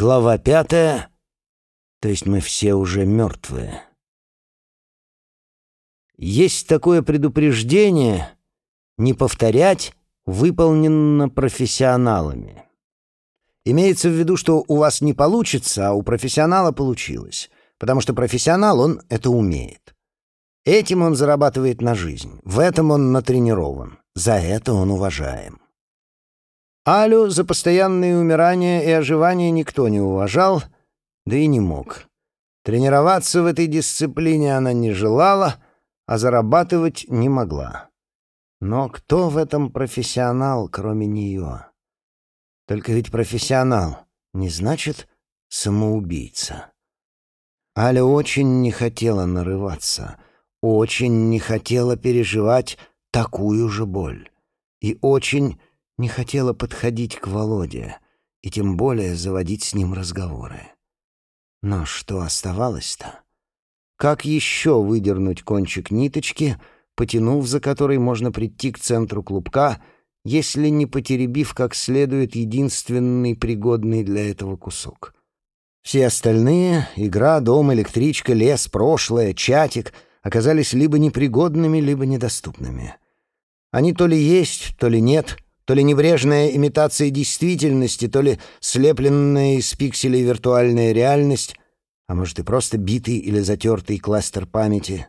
Глава пятая. То есть мы все уже мертвые. Есть такое предупреждение не повторять выполнено профессионалами. Имеется в виду, что у вас не получится, а у профессионала получилось, потому что профессионал, он это умеет. Этим он зарабатывает на жизнь, в этом он натренирован, за это он уважаем. Алю за постоянные умирания и оживания никто не уважал, да и не мог. Тренироваться в этой дисциплине она не желала, а зарабатывать не могла. Но кто в этом профессионал, кроме нее? Только ведь профессионал не значит самоубийца. Аля очень не хотела нарываться, очень не хотела переживать такую же боль. И очень не хотела подходить к Володе и тем более заводить с ним разговоры. Но что оставалось-то? Как еще выдернуть кончик ниточки, потянув за которой можно прийти к центру клубка, если не потеребив как следует единственный пригодный для этого кусок? Все остальные — игра, дом, электричка, лес, прошлое, чатик — оказались либо непригодными, либо недоступными. Они то ли есть, то ли нет — то ли небрежная имитация действительности, то ли слепленная из пикселей виртуальная реальность, а может и просто битый или затертый кластер памяти.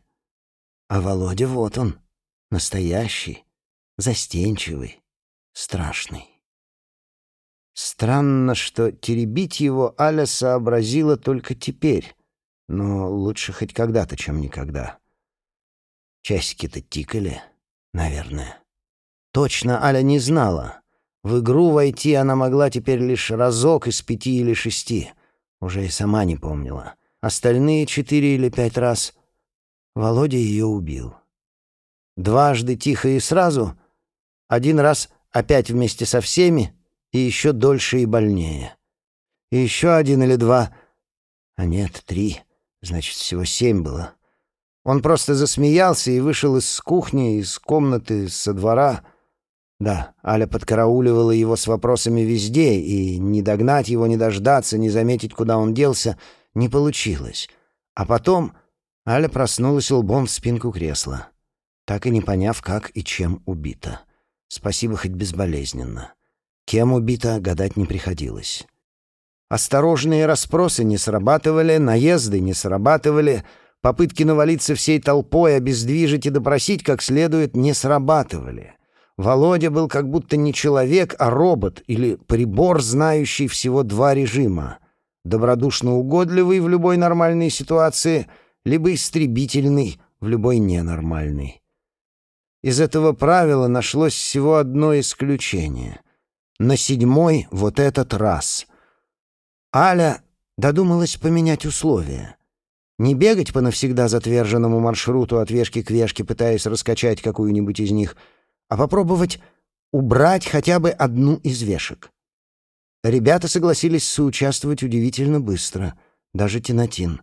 А Володя вот он, настоящий, застенчивый, страшный. Странно, что теребить его Аля сообразила только теперь, но лучше хоть когда-то, чем никогда. Часики-то тикали, наверное. Точно Аля не знала. В игру войти она могла теперь лишь разок из пяти или шести. Уже и сама не помнила. Остальные четыре или пять раз Володя ее убил. Дважды тихо и сразу, один раз опять вместе со всеми, и еще дольше и больнее. И еще один или два, а нет, три, значит, всего семь было. Он просто засмеялся и вышел из кухни, из комнаты, со двора — да, Аля подкарауливала его с вопросами везде, и не догнать его, не дождаться, не заметить, куда он делся, не получилось. А потом Аля проснулась лбом в спинку кресла, так и не поняв, как и чем убита. Спасибо хоть безболезненно. Кем убита, гадать не приходилось. Осторожные расспросы не срабатывали, наезды не срабатывали, попытки навалиться всей толпой, обездвижить и допросить как следует не срабатывали. Володя был как будто не человек, а робот или прибор, знающий всего два режима. Добродушно угодливый в любой нормальной ситуации, либо истребительный в любой ненормальной. Из этого правила нашлось всего одно исключение. На седьмой вот этот раз. Аля додумалась поменять условия. Не бегать по навсегда затверженному маршруту от вешки к вешке, пытаясь раскачать какую-нибудь из них — а попробовать убрать хотя бы одну из вешек. Ребята согласились соучаствовать удивительно быстро, даже Тинатин.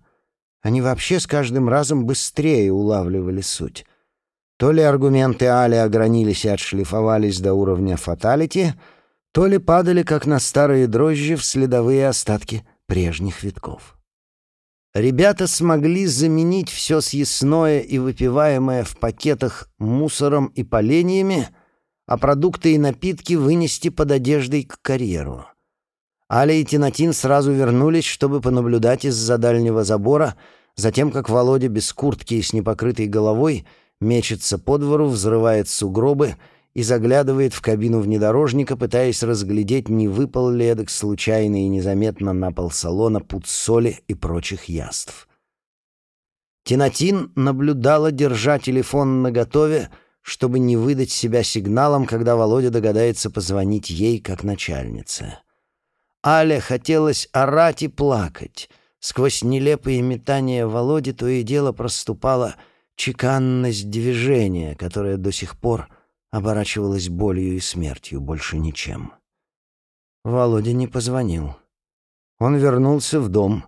Они вообще с каждым разом быстрее улавливали суть. То ли аргументы Али огранились и отшлифовались до уровня фаталити, то ли падали, как на старые дрожжи, в следовые остатки прежних витков. Ребята смогли заменить все съестное и выпиваемое в пакетах мусором и поленьями, а продукты и напитки вынести под одеждой к карьеру. Аля и Тинатин сразу вернулись, чтобы понаблюдать из-за дальнего забора за тем, как Володя без куртки и с непокрытой головой мечется по двору, взрывает сугробы — и заглядывает в кабину внедорожника, пытаясь разглядеть, не выпал ли эдак случайно и незаметно на пол салона пуд соли и прочих яств. Тинатин наблюдала, держа телефон наготове, чтобы не выдать себя сигналом, когда Володя догадается позвонить ей как начальнице. Але хотелось орать и плакать. Сквозь нелепые метания Володи то и дело проступала чеканность движения, которая до сих пор оборачивалась болью и смертью, больше ничем. Володя не позвонил. Он вернулся в дом.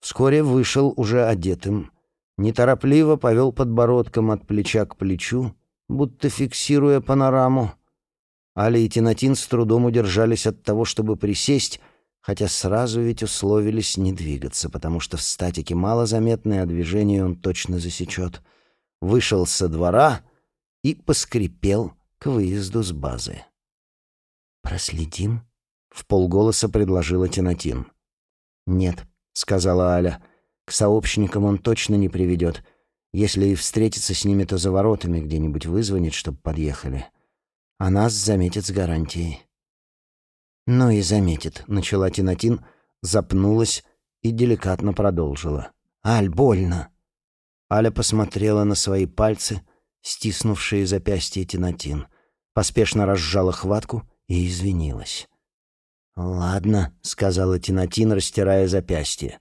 Вскоре вышел уже одетым. Неторопливо повел подбородком от плеча к плечу, будто фиксируя панораму. Али и Тинатин с трудом удержались от того, чтобы присесть, хотя сразу ведь условились не двигаться, потому что в статике мало заметное, а движение он точно засечет. Вышел со двора и поскрипел к выезду с базы. «Проследим?» — в полголоса предложила Тинатин. «Нет», — сказала Аля, — «к сообщникам он точно не приведет. Если и встретится с ними, то за воротами где-нибудь вызвонит, чтобы подъехали. А нас заметит с гарантией». «Ну и заметит», — начала Тинатин, запнулась и деликатно продолжила. «Аль, больно!» Аля посмотрела на свои пальцы, стиснувшие запястье Тинатин, поспешно разжала хватку и извинилась. «Ладно», — сказала Тинатин, растирая запястье.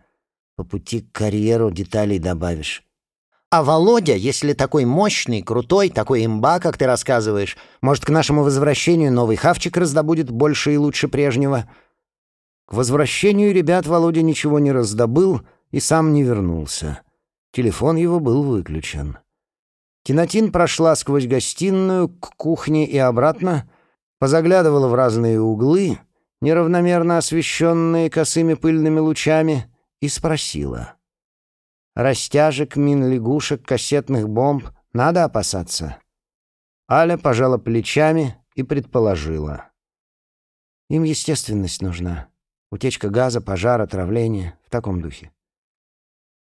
«По пути к карьеру деталей добавишь. А Володя, если такой мощный, крутой, такой имба, как ты рассказываешь, может, к нашему возвращению новый хавчик раздобудет больше и лучше прежнего?» К возвращению ребят Володя ничего не раздобыл и сам не вернулся. Телефон его был выключен. Тинатин прошла сквозь гостиную к кухне и обратно, позаглядывала в разные углы, неравномерно освещенные косыми пыльными лучами, и спросила — Растяжек, мин, лягушек, кассетных бомб надо опасаться. Аля пожала плечами и предположила. Им естественность нужна. Утечка газа, пожар, отравление. В таком духе.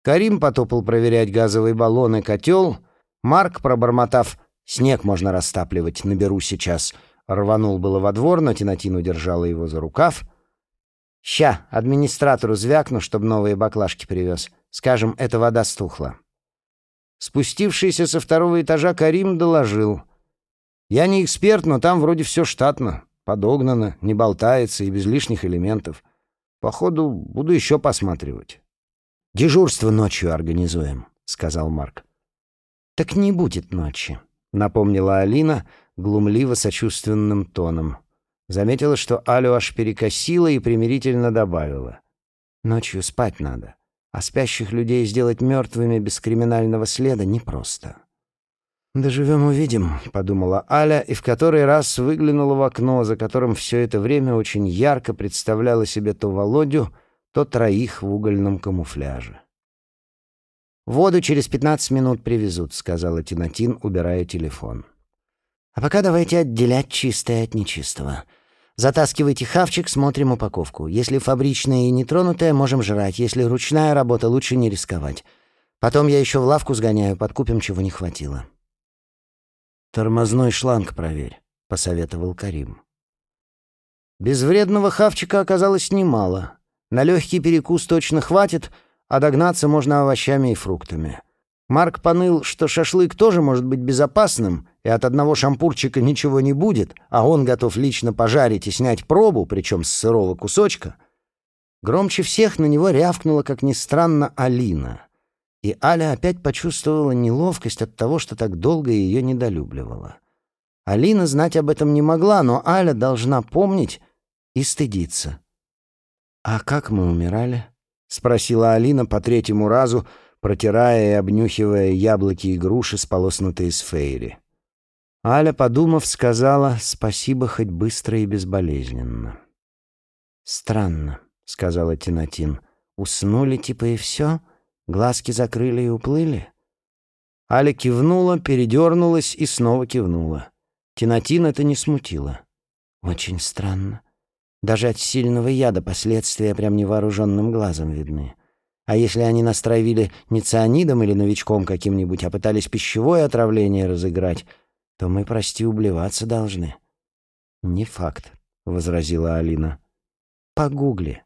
Карим потопал проверять газовый баллон и котел. Марк, пробормотав «Снег можно растапливать, наберу сейчас», рванул было во двор, но Тинатин удержала его за рукав. «Ща, администратору звякну, чтобы новые баклажки привез. Скажем, эта вода стухла. Спустившийся со второго этажа Карим доложил. «Я не эксперт, но там вроде все штатно, подогнано, не болтается и без лишних элементов. Походу, буду еще посматривать». «Дежурство ночью организуем», — сказал Марк. «Так не будет ночи», — напомнила Алина глумливо-сочувственным тоном. Заметила, что Алю аж перекосила и примирительно добавила. «Ночью спать надо а спящих людей сделать мертвыми без криминального следа непросто. «Доживем — увидим», — подумала Аля, и в который раз выглянула в окно, за которым все это время очень ярко представляла себе то Володю, то троих в угольном камуфляже. «Воду через пятнадцать минут привезут», — сказала Тинатин, убирая телефон. «А пока давайте отделять чистое от нечистого. Затаскивайте хавчик, смотрим упаковку. Если фабричная и нетронутая, можем жрать. Если ручная работа, лучше не рисковать. Потом я еще в лавку сгоняю, подкупим, чего не хватило. «Тормозной шланг проверь», — посоветовал Карим. Безвредного хавчика оказалось немало. На легкий перекус точно хватит, а догнаться можно овощами и фруктами. Марк поныл, что шашлык тоже может быть безопасным, и от одного шампурчика ничего не будет, а он готов лично пожарить и снять пробу, причем с сырого кусочка. Громче всех на него рявкнула, как ни странно, Алина. И Аля опять почувствовала неловкость от того, что так долго ее недолюбливала. Алина знать об этом не могла, но Аля должна помнить и стыдиться. «А как мы умирали?» — спросила Алина по третьему разу, протирая и обнюхивая яблоки и груши, сполоснутые с фейри. Аля, подумав, сказала «спасибо хоть быстро и безболезненно». «Странно», — сказала Тинатин. «Уснули типа и все? Глазки закрыли и уплыли?» Аля кивнула, передернулась и снова кивнула. Тинатин это не смутило. «Очень странно. Даже от сильного яда последствия прям невооруженным глазом видны. А если они настроили не цианидом или новичком каким-нибудь, а пытались пищевое отравление разыграть, то мы, прости, ублеваться должны». «Не факт», — возразила Алина. «Погугли.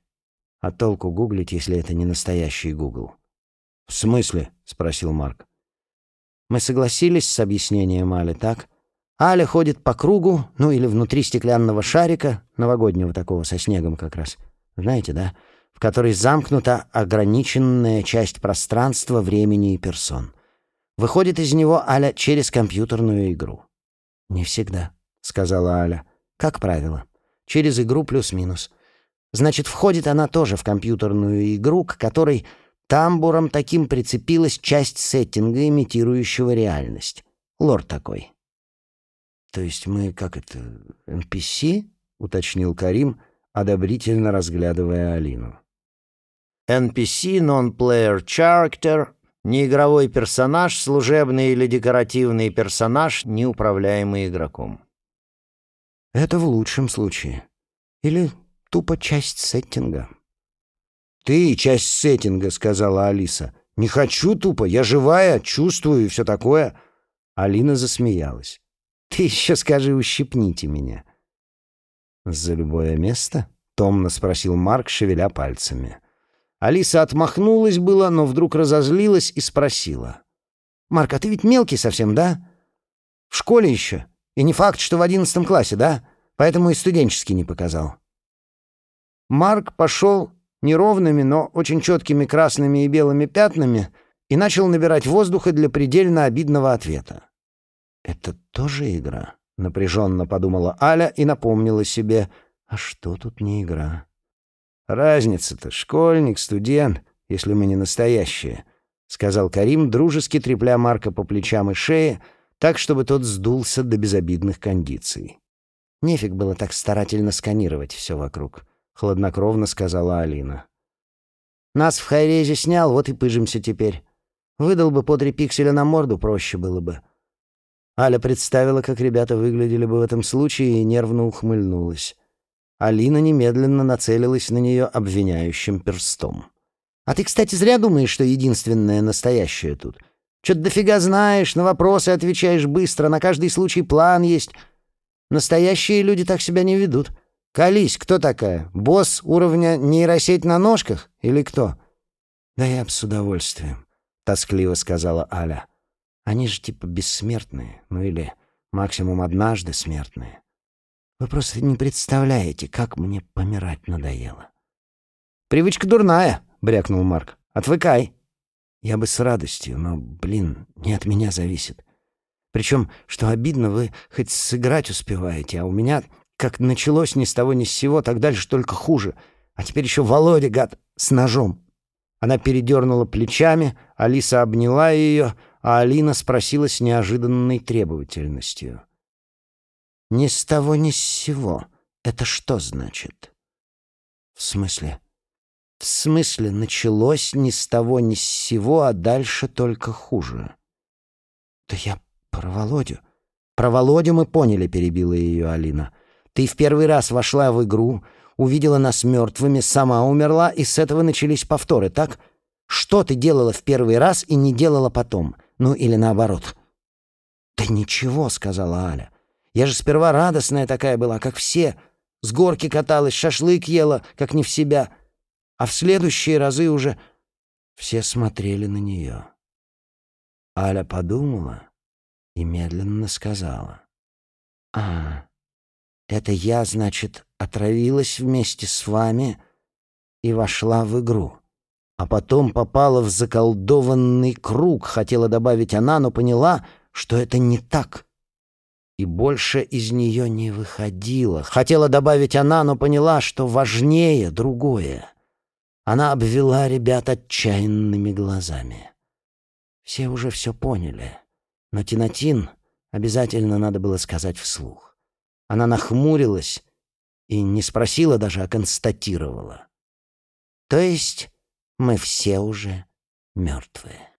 А толку гуглить, если это не настоящий Гугл?» «В смысле?» — спросил Марк. «Мы согласились с объяснением Али, так? Аля ходит по кругу, ну или внутри стеклянного шарика, новогоднего такого, со снегом как раз. Знаете, да? В который замкнута ограниченная часть пространства, времени и персон. Выходит из него Аля через компьютерную игру. «Не всегда», — сказала Аля. «Как правило. Через игру плюс-минус. Значит, входит она тоже в компьютерную игру, к которой тамбуром таким прицепилась часть сеттинга, имитирующего реальность. Лор такой». «То есть мы, как это, NPC?» — уточнил Карим, одобрительно разглядывая Алину. NPC, Non-Player Character, неигровой персонаж, служебный или декоративный персонаж, неуправляемый игроком. Это в лучшем случае. Или тупо часть сеттинга. «Ты часть сеттинга», — сказала Алиса. «Не хочу тупо, я живая, чувствую и все такое». Алина засмеялась. «Ты еще скажи, ущипните меня». «За любое место?» — томно спросил Марк, шевеля пальцами. Алиса отмахнулась было, но вдруг разозлилась и спросила. «Марк, а ты ведь мелкий совсем, да? В школе еще. И не факт, что в одиннадцатом классе, да? Поэтому и студенческий не показал». Марк пошел неровными, но очень четкими красными и белыми пятнами и начал набирать воздуха для предельно обидного ответа. «Это тоже игра?» — напряженно подумала Аля и напомнила себе. «А что тут не игра?» «Разница-то, школьник, студент, если мы не настоящие», — сказал Карим, дружески трепля Марка по плечам и шее, так, чтобы тот сдулся до безобидных кондиций. Нефиг было так старательно сканировать все вокруг. — хладнокровно сказала Алина. «Нас в Хайрезе снял, вот и пыжимся теперь. Выдал бы по три пикселя на морду, проще было бы». Аля представила, как ребята выглядели бы в этом случае, и нервно ухмыльнулась. Алина немедленно нацелилась на нее обвиняющим перстом. «А ты, кстати, зря думаешь, что единственное настоящее тут. Чё-то дофига знаешь, на вопросы отвечаешь быстро, на каждый случай план есть. Настоящие люди так себя не ведут. Колись, кто такая? Босс уровня нейросеть на ножках или кто? Да я б с удовольствием, тоскливо сказала Аля. Они же типа бессмертные, ну или максимум однажды смертные. Вы просто не представляете, как мне помирать надоело. Привычка дурная, брякнул Марк. Отвыкай. Я бы с радостью, но, блин, не от меня зависит. Причем, что обидно, вы хоть сыграть успеваете, а у меня как началось ни с того ни с сего, так дальше только хуже. А теперь еще Володя, гад, с ножом. Она передернула плечами, Алиса обняла ее, а Алина спросила с неожиданной требовательностью. «Ни с того ни с сего. Это что значит?» «В смысле?» «В смысле, началось ни с того ни с сего, а дальше только хуже». «Да я про Володю». «Про Володю мы поняли», — перебила ее Алина. Ты в первый раз вошла в игру, увидела нас мертвыми, сама умерла, и с этого начались повторы, так? Что ты делала в первый раз и не делала потом? Ну, или наоборот?» «Да ничего», — сказала Аля. «Я же сперва радостная такая была, как все. С горки каталась, шашлык ела, как не в себя. А в следующие разы уже...» Все смотрели на нее. Аля подумала и медленно сказала. «А, это я, значит, отравилась вместе с вами и вошла в игру. А потом попала в заколдованный круг, хотела добавить она, но поняла, что это не так. И больше из нее не выходила. Хотела добавить она, но поняла, что важнее другое. Она обвела ребят отчаянными глазами. Все уже все поняли, но Тинатин обязательно надо было сказать вслух. Она нахмурилась и не спросила даже, а констатировала. То есть мы все уже мертвые.